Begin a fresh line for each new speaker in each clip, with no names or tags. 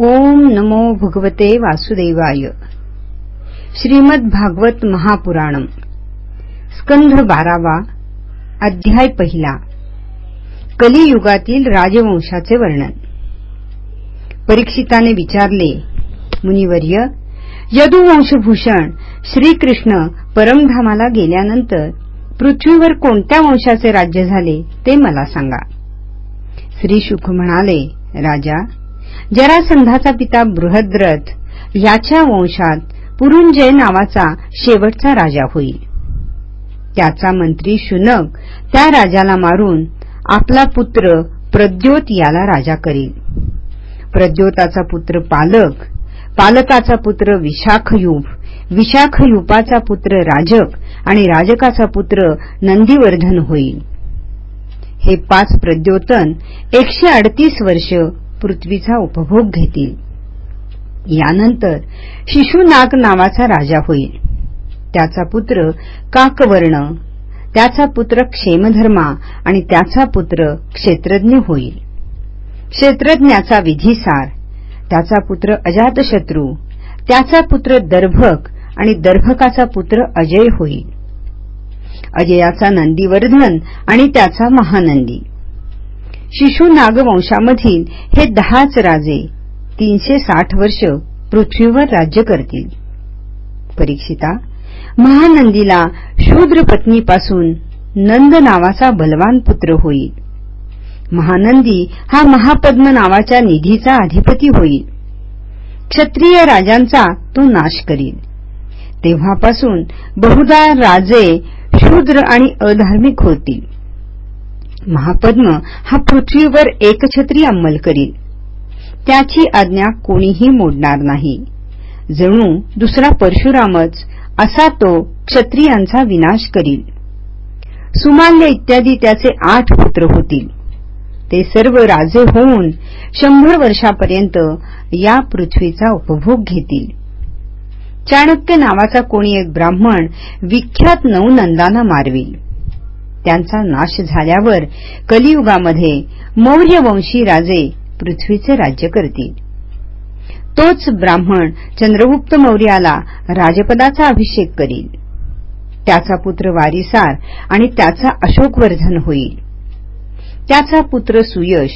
ओम नमो भगवते वासुदेवाय. श्रीमद भागवत महापुराणम. स्कंध बारावा अध्याय पहिला. कलियुगातील राजवंशाचे वर्णन. परीक्षिताने विचारले मुनिवर्य यदुवंशभूषण श्रीकृष्ण परमधामाला गेल्यानंतर पृथ्वीवर कोणत्या वंशाचे राज्य झाले ते मला सांगा. श्री शुक म्हणाले राजा जरासंधाचा पिता बृहद्रथ याच्या वंशात पुरुंजय नावाचा शेवटचा राजा होईल त्याचा मंत्री शुनक त्या राजाला मारून आपला पुत्र प्रद्योत याला राजा करील. प्रद्योताचा पुत्र पालक पालकाचा पुत्र विशाखयूप विशाखयूपाचा पुत्र राजक आणि राजकाचा पुत्र नंदीवर्धन होईल हे पाच प्रद्योतन एकशे अडतीस वर्ष पृथ्वीचा उपभोग घेतील. यानंतर शिशुनाग नावाचा राजा होईल. त्याचा पुत्र काकवर्ण त्याचा पुत्र क्षेमधर्मा आणि त्याचा पुत्र क्षेत्रज्ञ होईल. क्षेत्रज्ञाचा विधीसार त्याचा पुत्र अजातशत्रू त्याचा पुत्र दर्भक आणि दर्भकाचा पुत्र अजय होईल. अजयाचा नंदीवर्धन आणि त्याचा महानंदी. शिशु नागवंशामधील हे दहाच राजे तीनशे साठ वर्ष पृथ्वीवर राज्य करतील. परीक्षिता महानंदीला शूद्र पत्नीपासून नंद नावाचा बलवान पुत्र होईल. महानंदी हा महापद्म नावाच्या निधीचा अधिपती होईल. क्षत्रिय राजांचा तो नाश करील. तेव्हापासून बहुधा राजे शूद्र आणि अधार्मिक होतील. महापद्म हा पृथ्वीवर एकछत्री अंमल करील. त्याची आज्ञा कोणीही मोडणार नाही. जणू दुसरा परशुरामच असा तो क्षत्रियांचा विनाश करील. सुमाल्य इत्यादी त्याचे आठ पुत्र होतील. ते सर्व राजे होऊन शंभर वर्षापर्यंत या पृथ्वीचा उपभोग घेतील. चाणक्य नावाचा कोणी एक ब्राह्मण विख्यात नऊ नंदांना मारविल. त्यांचा नाश झाल्यावर कलियुगामध्ये मौर्यवंशी राजे पृथ्वीचे राज्य करतील. तोच ब्राह्मण चंद्रगुप्त मौर्याला राजपदाचा अभिषेक करील. त्याचा पुत्र वारिसार आणि त्याचा अशोकवर्धन होईल. त्याचा पुत्र सुयश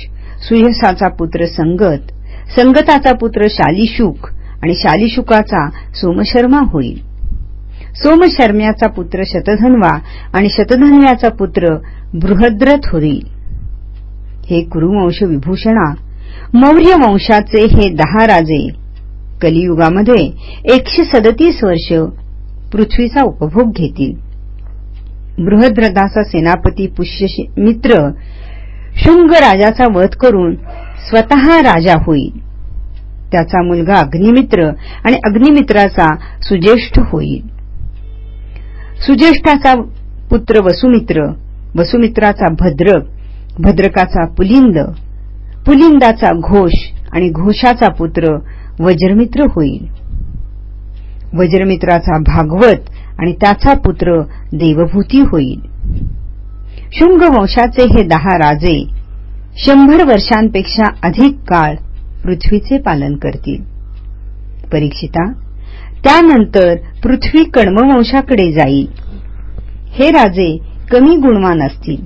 सुयशाचा पुत्र संगत संगताचा पुत्र शालिशुक आणि शालिशुकाचा सोमशर्मा होईल. सोमशर्म्याचा पुत्र शतधन्वा आणि शतधन्व्याचा पुत्र बृहद्रथ होईल. हे कुरुवंश विभूषणा मौर्य वंशाचे हे दहा राजे कलियुगामध्ये एकशे सदतीस वर्ष पृथ्वीचा उपभोग घेतील. बृहद्रथाचा सेनापती पुष्यमित्र शुंग राजाचा वध करून स्वतः राजा होईल. त्याचा मुलगा अग्निमित्र आणि अग्निमित्राचा सुज्येष्ठ होईल. सुज्येष्ठाचा पुत्र वसुमित्र वसुमित्राचा भद्रक भद्रकाचा पुलिंद पुलिंदाचा घोष आणि घोषाचा पुत्र वज्रमित्र होईल. वज्रमित्राचा भागवत आणि त्याचा पुत्र देवभूती होईल. शुंग वंशाचे हे दहा राजे शंभर वर्षांपेक्षा अधिक काळ पृथ्वीचे पालन करतील. परीक्षिता त्यानंतर पृथ्वी कण्ववंशाकडे जाईल. हे राजे कमी गुणवान असतील.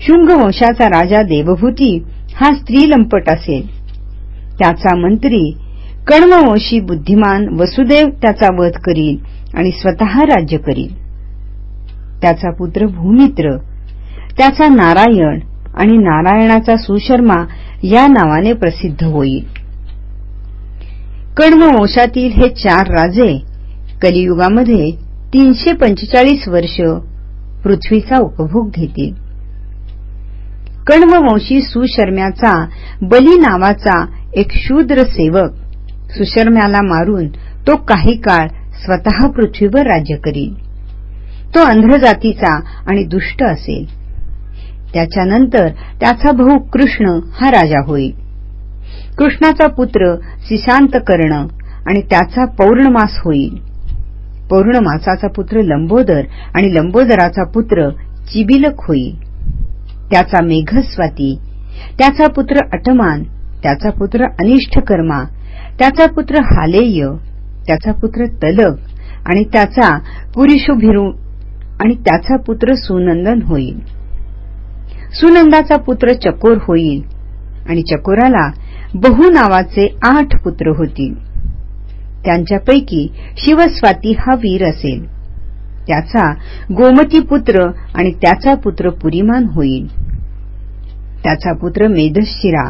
शुंग वंशाचा राजा देवभूती हा स्त्री लंपट असेल. त्याचा मंत्री कण्ववंशी बुद्धिमान वसुदेव त्याचा वध करील आणि स्वतः राज्य करील. त्याचा पुत्र भूमित्र त्याचा नारायण आणि नारायणाचा सुशर्मा या नावाने प्रसिद्ध होईल. कण्ववंशातील हे चार राजे कलियुगामध्ये तीनशे पंचेचाळीस वर्ष पृथ्वीचा उपभोग घेतील. कण्ववंशी सुशर्म्याचा बली नावाचा एक शूद्र सेवक सुशर्म्याला मारून तो काही काळ स्वतः पृथ्वीवर राज्य करील. तो अंध्र जातीचा आणि दुष्ट असेल. त्याच्यानंतर त्याचा भाऊ कृष्ण हा राजा होईल. कृष्णाचा पुत्र सिशांत कर्ण आणि त्याचा पौर्णमास होईल. पौर्णमासाचा पुत्र लंबोदर आणि लंबोदराचा पुत्र चिबिलक होईल. त्याचा मेघस्वाती त्याचा पुत्र अटमान त्याचा पुत्र अनिष्ठ कर्मा त्याचा पुत्र हालेय त्याचा पुत्र तलक आणि त्याचा कुरिशुभिरू आणि त्याचा पुत्र सुनंदन होईल. सुनंदाचा पुत्र चकोर होईल आणि चकोराला बहु नावाचे आठ पुत्र होतील त्यांच्यापैकी शिवस्वाती हा वीर असेल. त्याचा गोमती पुत्र आणि त्याचा पुत्र पुरीमान होईल. त्याचा पुत्र मेधशिरा.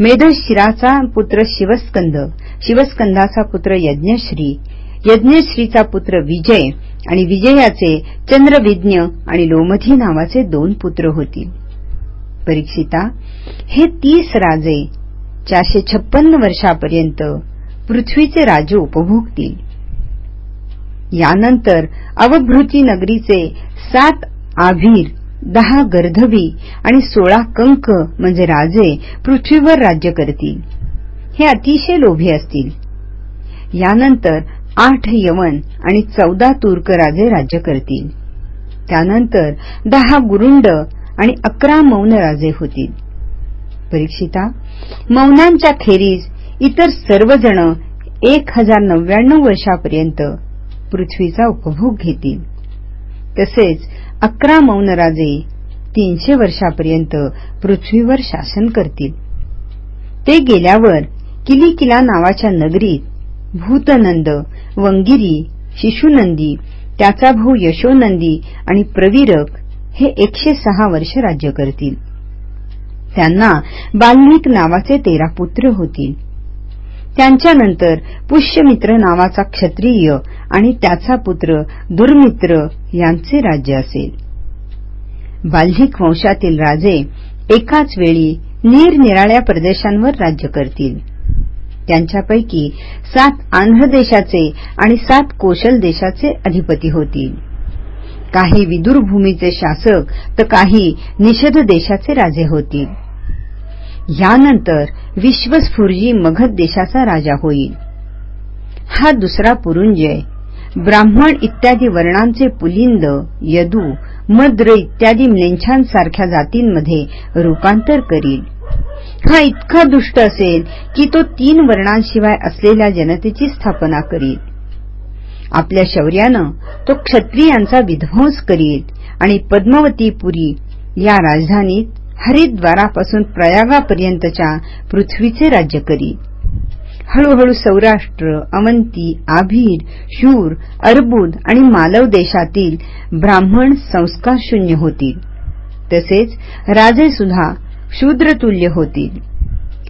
मेधशिराचा पुत्र शिवस्कंद. शिवस्कंदाचा पुत्र यज्ञश्री. यज्ञश्रीचा पुत्र विजय आणि विजयाचे चंद्रविज्ञ आणि लोमधी नावाचे दोन पुत्र होतील परीक्षिता हे तीस राजे चारशे छप्पन्न वर्षापर्यंत पृथ्वीचे राजे उपभोगतील. यानंतर अवभृती नगरीचे सात आभीर दहा गर्धवी आणि सोळा कंक म्हणजे राजे पृथ्वीवर राज्य करतील. हे अतिशय लोभी असतील. यानंतर आठ यवन आणि चौदा तुर्क राजे राज्य करतील. त्यानंतर दहा गुरुंड आणि अकरा मौन राजे होतील. परीक्षिता मौनांच्या खेरीज इतर सर्वजण एक हजार नव्याण्णव वर्षापर्यंत पृथ्वीचा उपभोग घेतील. तसेच अकरा मौनराजे तीनशे वर्षापर्यंत पृथ्वीवर शासन करतील. ते गेल्यावर किलिकिला नावाच्या नगरीत भूतनंद वंगिरी शिशुनंदी त्याचा भाऊ यशोनंदी आणि प्रवीरक हे एकशे सहा वर्ष राज्य करतील. त्यांना बाल्मिक नावाचे तेरा पुत्र होतील. त्यांच्यानंतर पुष्यमित्र नावाचा क्षत्रिय आणि त्याचा पुत्र दुर्मित्र यांचे राज्य असेल. बाल्हिक वंशातील राजे एकाच वेळी निरनिराळ्या प्रदेशांवर राज्य करतील. त्यांच्यापैकी सात आंध्र देशाचे आणि सात कोशल देशाचे अधिपती होतील. काही विदुर भूमीचे शासक तर काही निषध देशाचे राजे होतील. यानंतर विश्वस्फुर्जी मगध देशाचा राजा होईल. हा दुसरा पुरुंजय ब्राह्मण इत्यादी वर्णांचे पुलिंद यदू मद्र इत्यादी म्लेंछांसारख्या जातींमध्ये रूपांतर करील. हा इतका दुष्ट असेल की तो तीन वर्णांशिवाय असलेल्या जनतेची स्थापना करील. आपल्या शौर्यानं तो क्षत्रियांचा विध्वंस करील आणि पद्मवतीपुरी या राजधानीत हरिद्वारापासून प्रयागापर्यंतच्या पृथ्वीचे राज्य करी. हळूहळू सौराष्ट्र अवंती आभीर शूर अर्बुद आणि मालव देशातील ब्राह्मण संस्कार शून्य होतील. तसेच राजे सुद्धा शूद्रतुल्य होतील.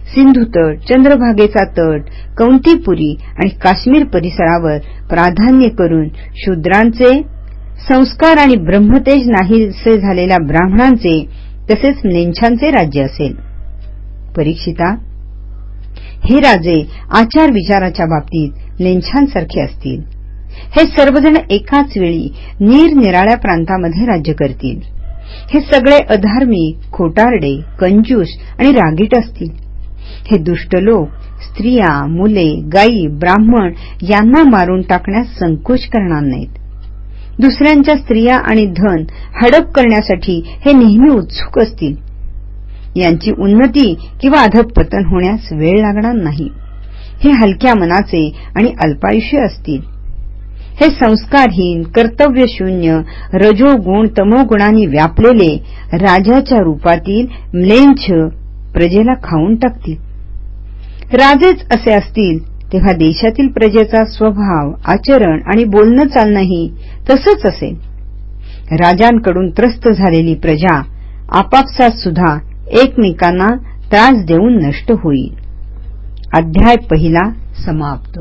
सिंधू तट चंद्रभागेचा तट कौंतीपुरी आणि काश्मीर परिसरावर प्राधान्य करून शूद्रांचे संस्कार आणि ब्रह्मतेज नाहीसे झालेल्या ब्राह्मणांचे तसेच नेंछांचे राज्य असेल. परीक्षिता हे राजे आचार विचाराच्या बाबतीत नेंछांसारखे असतील. हे सर्वजण एकाच वेळी निरनिराळ्या प्रांतामध्ये राज्य करतील. हे सगळे अधार्मिक खोटारडे कंजूस आणि रागीट असतील. हे दुष्ट लोक स्त्रिया मुले गायी ब्राह्मण यांना मारून टाकण्यास संकोच करणार नाहीत. दुसऱ्यांच्या स्त्रिया आणि धन हडप करण्यासाठी हे नेहमी उत्सुक असतील. यांची उन्नती किंवा अधपतन होण्यास वेळ लागणार नाही. हे हलक्या मनाचे आणि अल्पायुष्य असतील. हे संस्कारहीन कर्तव्यशून्य रजोगुण तमोगुणांनी व्यापलेले राजाच्या रूपातील म्लेंछ प्रजेला खाऊन टाकतील. राजेच असे असतील तेव्हा देशातील प्रजेचा स्वभाव आचरण आणि बोलणं चालणंही तसंच असेल राजांकडून त्रस्त झालेली प्रजा आपापसात सुद्धा एकमेकांना त्रास देऊन नष्ट होईल. अध्याय पहिला समाप्त.